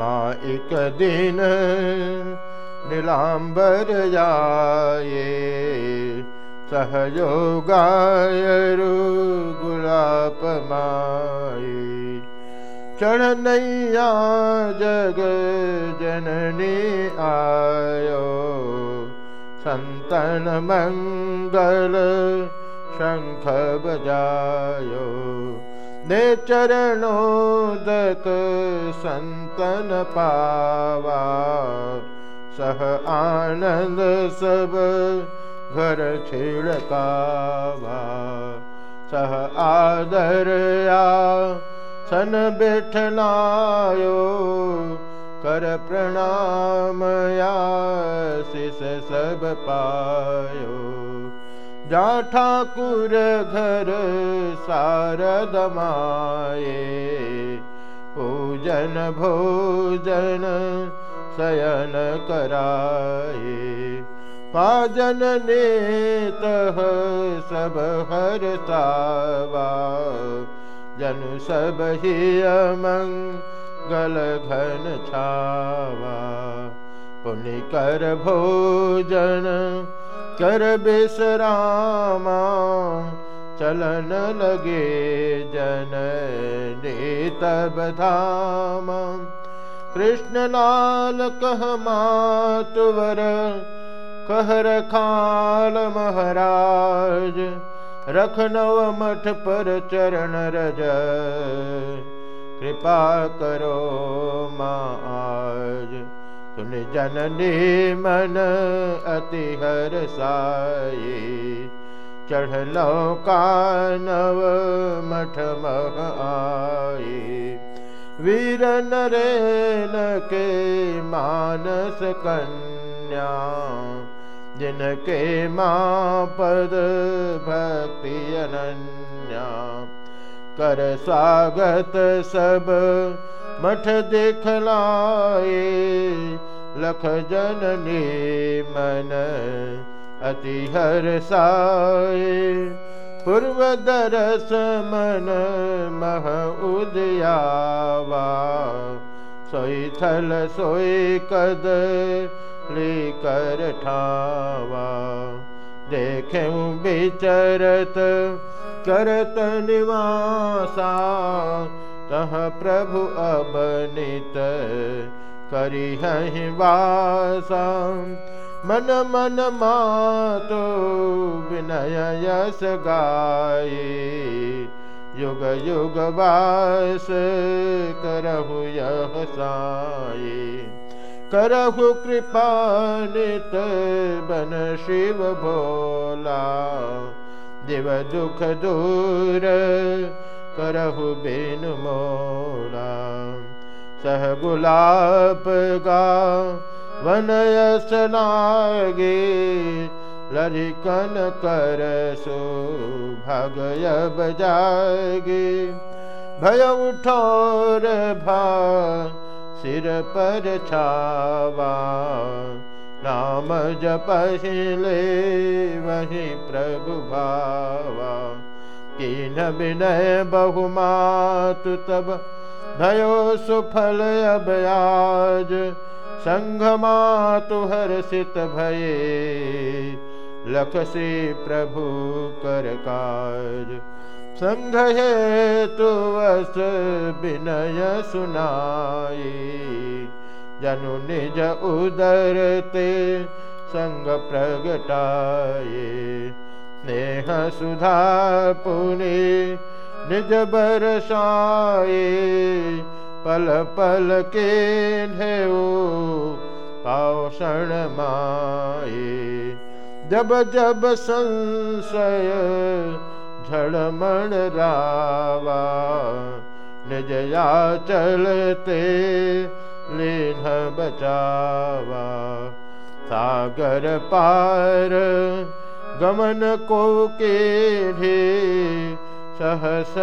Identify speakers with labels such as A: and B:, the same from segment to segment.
A: एक दिन नीलाम्बर जाये सहयोगायरु गुलाप माये चढ़नैया जग जननी आयो संतन मंगल शङ्ख बजायो ने चरणोदक सन्तन पावा। सह आनन्द छिड़कावा। सह आदरया सन बैठनायो कर प्रणामया शिष सब पायो जा ठाकुर घर शारद माये पूजन भोजन शयन कराये। पाजन नेत सब हर सावा जनु सब ही मंगल घन छावा। पुण्य कर भोजन कर बिसरामा चलन लगे जन तब धाम कृष्ण लाल कह मातुवर, कह रखाल महाराज रखनव मठ पर चरण रज। कृपा करो आज। सुन जननी मन अति हर साये चढ़लो कानव मठ मह आए वीर नरेन के मानस कन्या जिनके माँ पद भक्ति अनन्या कर स्वागत सब मठ देखलाए लख जननी मन अति हर साए। पूर्व दरस मन मह उदयावा सोई थल सोई कद लेकर ठावा। देखे विचरत करत निवासा, तह प्रभु अबनित करिहि वासा। मन मन मातो विनय यस गाये, युग युग वास करहु यह साये। करहु कृपा नित बन शिव भोला दिव दुख दूर करहु बेन मोला। सह गुलाब गा वनयस लागे लरिकन कर सो भगय बजागे। भय उठोर भा सिर पर छावा नाम जपहिले वही प्रभु भावा। कीन विनय बहुमातु तब भयो सुफल अभयाज संघ मातु हर्षित भये, लख से प्रभु कर काज। संघ हेतु वस विनय सुनाई। जनु निज उदरते संग प्रगटाए स्नेह सुधा पुनि निज बरसाए पल पल के ढेऊ पाषण माए जब जब संशय झड़मण रावा निजया चलते लेन बचावा सागर पार गमन को के ढे सहस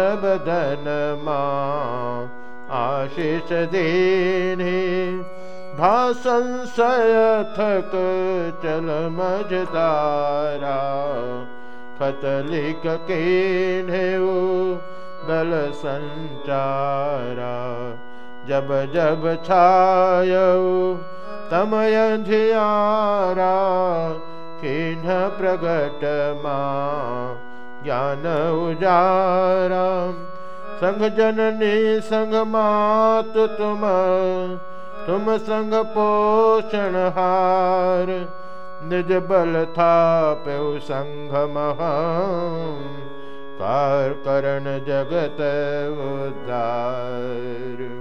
A: आशीष देने। भाषंशय थक चल के बल संचारा जब जब छाय तमय धियारा खिन् प्रगट मा, ज्ञान उजारा। संग जननी, संग मात तुम तुम संग पोषण हार। निज बल था प्यु संघ महा, कार करण जगत उदार